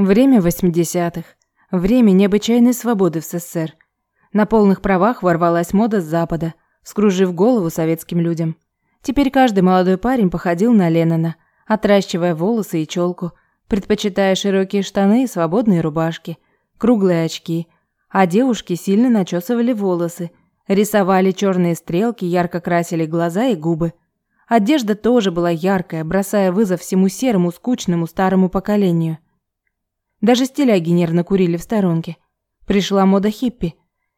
Время 80-х. Время необычайной свободы в СССР. На полных правах ворвалась мода с Запада, скружив голову советским людям. Теперь каждый молодой парень походил на Леннона, отращивая волосы и челку, предпочитая широкие штаны и свободные рубашки, круглые очки, а девушки сильно начесывали волосы, рисовали черные стрелки, ярко красили глаза и губы. Одежда тоже была яркая, бросая вызов всему серому, скучному старому поколению – даже стиляги нервно курили в сторонке. Пришла мода хиппи.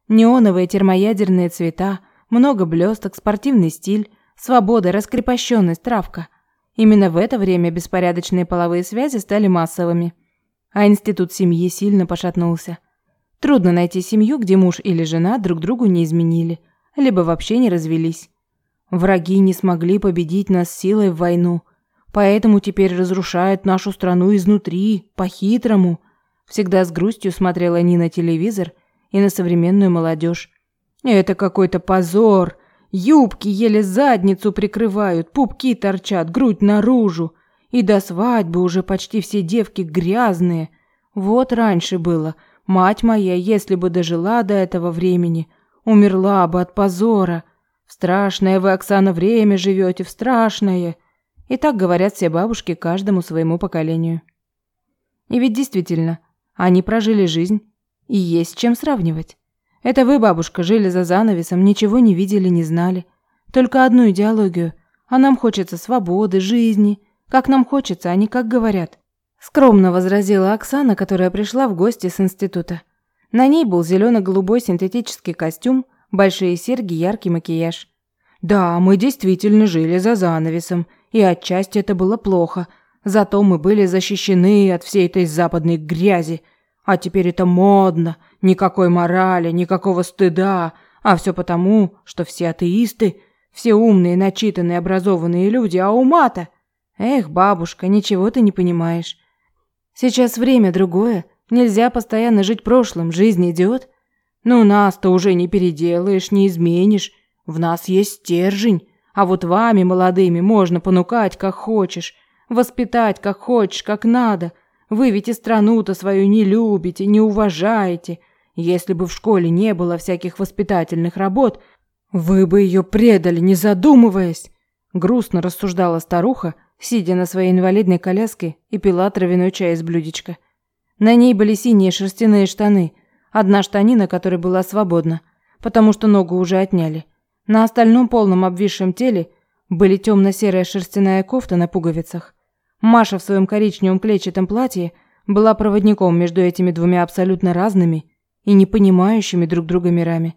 Неоновые термоядерные цвета, много блесток, спортивный стиль, свобода, раскрепощенность, травка. Именно в это время беспорядочные половые связи стали массовыми. А институт семьи сильно пошатнулся. Трудно найти семью, где муж или жена друг другу не изменили, либо вообще не развелись. Враги не смогли победить нас силой в войну – Поэтому теперь разрушают нашу страну изнутри, по-хитрому. Всегда с грустью смотрела ни на телевизор и на современную молодежь. Это какой-то позор. Юбки еле задницу прикрывают, пупки торчат, грудь наружу. И до свадьбы уже почти все девки грязные. Вот раньше было. Мать моя, если бы дожила до этого времени, умерла бы от позора. В страшное вы, Оксана, время живете, в страшное. И так говорят все бабушки каждому своему поколению. И ведь действительно, они прожили жизнь, и есть чем сравнивать. Это вы, бабушка, жили за занавесом, ничего не видели, не знали. Только одну идеологию. А нам хочется свободы, жизни. Как нам хочется, а не как говорят. Скромно возразила Оксана, которая пришла в гости с института. На ней был зелено-голубой синтетический костюм, большие серьги, яркий макияж. Да, мы действительно жили за занавесом, и отчасти это было плохо. Зато мы были защищены от всей этой западной грязи. А теперь это модно, никакой морали, никакого стыда, а все потому, что все атеисты, все умные, начитанные, образованные люди, а ума-то... Эх, бабушка, ничего ты не понимаешь. Сейчас время другое, нельзя постоянно жить прошлым, жизнь идет. Но нас-то уже не переделаешь, не изменишь. В нас есть стержень, а вот вами, молодыми, можно понукать, как хочешь, воспитать, как хочешь, как надо. Вы ведь и страну-то свою не любите, не уважаете. Если бы в школе не было всяких воспитательных работ, вы бы ее предали, не задумываясь. Грустно рассуждала старуха, сидя на своей инвалидной коляске и пила травяной чай из блюдечка. На ней были синие шерстяные штаны, одна штанина, которая была свободна, потому что ногу уже отняли. На остальном полном обвисшем теле были темно-серая шерстяная кофта на пуговицах. Маша в своем коричневом клетчатом платье была проводником между этими двумя абсолютно разными и не понимающими друг друга мирами.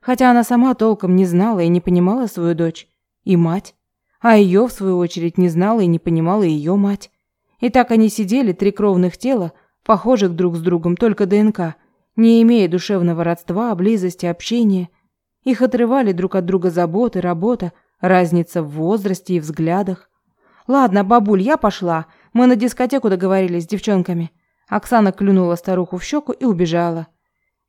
Хотя она сама толком не знала и не понимала свою дочь и мать, а ее в свою очередь не знала и не понимала ее мать. И так они сидели три кровных тела, похожих друг с другом только ДНК, не имея душевного родства, близости, общения – их отрывали друг от друга заботы, работа, разница в возрасте и взглядах. «Ладно, бабуль, я пошла. Мы на дискотеку договорились с девчонками». Оксана клюнула старуху в щеку и убежала.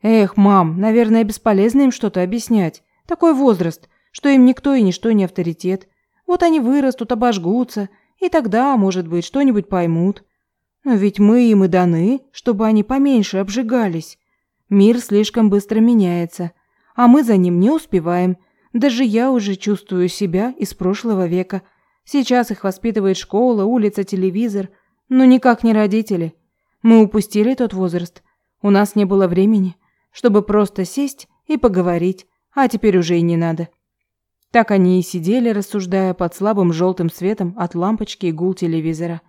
«Эх, мам, наверное, бесполезно им что-то объяснять. Такой возраст, что им никто и ничто не авторитет. Вот они вырастут, обожгутся, и тогда, может быть, что-нибудь поймут. Но ведь мы им и даны, чтобы они поменьше обжигались. Мир слишком быстро меняется» а мы за ним не успеваем. Даже я уже чувствую себя из прошлого века. Сейчас их воспитывает школа, улица, телевизор, но никак не родители. Мы упустили тот возраст. У нас не было времени, чтобы просто сесть и поговорить, а теперь уже и не надо. Так они и сидели, рассуждая под слабым желтым светом от лампочки и гул телевизора.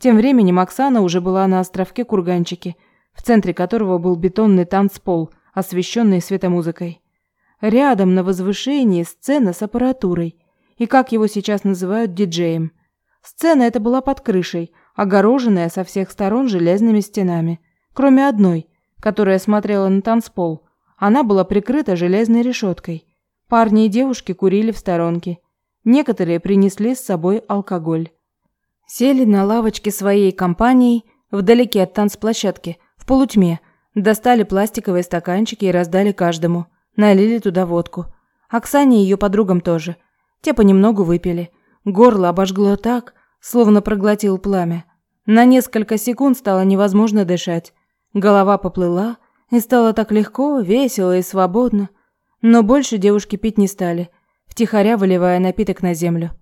Тем временем Оксана уже была на островке Курганчики, в центре которого был бетонный танцпол – освещенный светомузыкой. Рядом на возвышении сцена с аппаратурой, и как его сейчас называют диджеем. Сцена эта была под крышей, огороженная со всех сторон железными стенами, кроме одной, которая смотрела на танцпол. Она была прикрыта железной решеткой. Парни и девушки курили в сторонке. Некоторые принесли с собой алкоголь. Сели на лавочке своей компанией вдалеке от танцплощадки, в полутьме, Достали пластиковые стаканчики и раздали каждому. Налили туда водку. Оксане и ее подругам тоже. Те понемногу выпили. Горло обожгло так, словно проглотил пламя. На несколько секунд стало невозможно дышать. Голова поплыла, и стало так легко, весело и свободно. Но больше девушки пить не стали, втихаря выливая напиток на землю.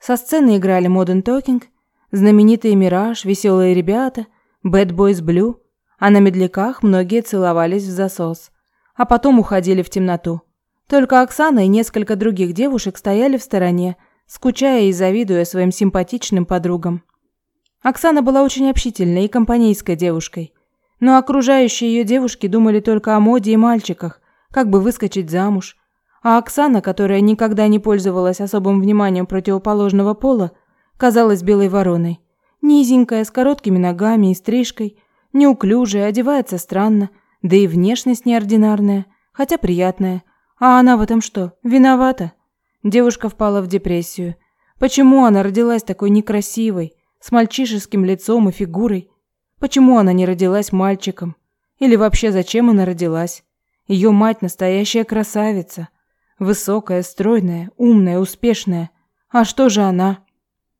Со сцены играли Modern Talking, знаменитые «Мираж», «Веселые ребята», «Bad Boys Blue», а на медляках многие целовались в засос, а потом уходили в темноту. Только Оксана и несколько других девушек стояли в стороне, скучая и завидуя своим симпатичным подругам. Оксана была очень общительной и компанейской девушкой, но окружающие ее девушки думали только о моде и мальчиках, как бы выскочить замуж. А Оксана, которая никогда не пользовалась особым вниманием противоположного пола, казалась белой вороной. Низенькая, с короткими ногами и стрижкой, неуклюжая, одевается странно, да и внешность неординарная, хотя приятная. А она в этом что, виновата? Девушка впала в депрессию. Почему она родилась такой некрасивой, с мальчишеским лицом и фигурой? Почему она не родилась мальчиком? Или вообще зачем она родилась? Ее мать настоящая красавица. Высокая, стройная, умная, успешная. А что же она?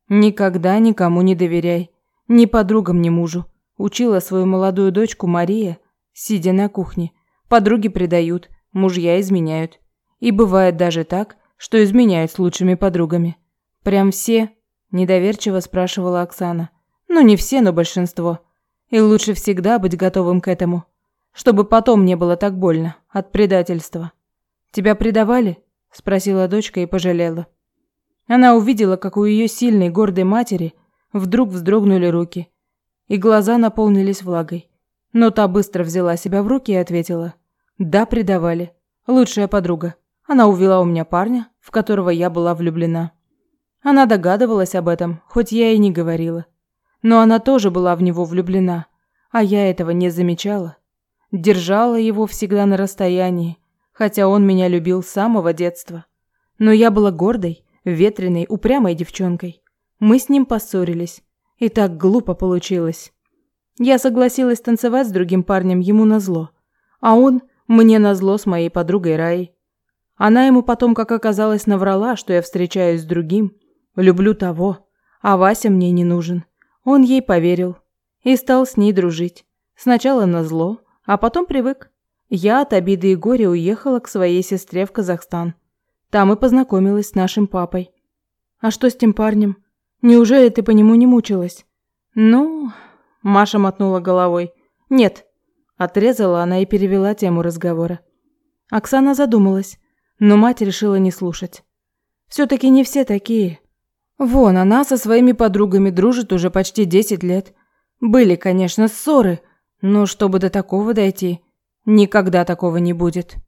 Никогда никому не доверяй. Ни подругам, ни мужу. Учила свою молодую дочку Мария, сидя на кухне. Подруги предают, мужья изменяют. И бывает даже так, что изменяют с лучшими подругами. Прям все? Недоверчиво спрашивала Оксана. Ну не все, но большинство. И лучше всегда быть готовым к этому, чтобы потом не было так больно от предательства. Тебя предавали? спросила дочка и пожалела. Она увидела, как у ее сильной, гордой матери вдруг вздрогнули руки, и глаза наполнились влагой. Но та быстро взяла себя в руки и ответила: "Да, предавали. Лучшая подруга. Она увела у меня парня, в которого я была влюблена". Она догадывалась об этом, хоть я и не говорила. Но она тоже была в него влюблена, а я этого не замечала. Держала его всегда на расстоянии, хотя он меня любил с самого детства. Но я была гордой, ветреной, упрямой девчонкой. Мы с ним поссорились, и так глупо получилось. Я согласилась танцевать с другим парнем ему назло, а он мне назло с моей подругой Раей. Она ему потом, как оказалось, наврала, что я встречаюсь с другим, люблю того, а Вася мне не нужен. Он ей поверил и стал с ней дружить. Сначала на зло, а потом привык. Я от обиды и горя уехала к своей сестре в Казахстан. Там и познакомилась с нашим папой. А что с тем парнем? Неужели ты по нему не мучилась? Ну, Маша мотнула головой. Нет, отрезала она и перевела тему разговора. Оксана задумалась, но мать решила не слушать. все таки не все такие. Вон, она со своими подругами дружит уже почти 10 лет. Были, конечно, ссоры, но чтобы до такого дойти, никогда такого не будет.